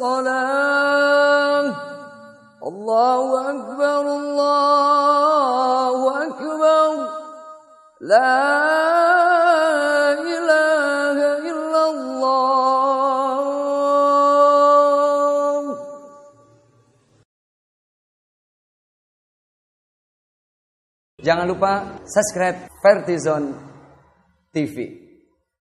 الصلاة الله أكبر الله أكبر لا إله إلا الله Jangan lupa subscribe Vertizon TV.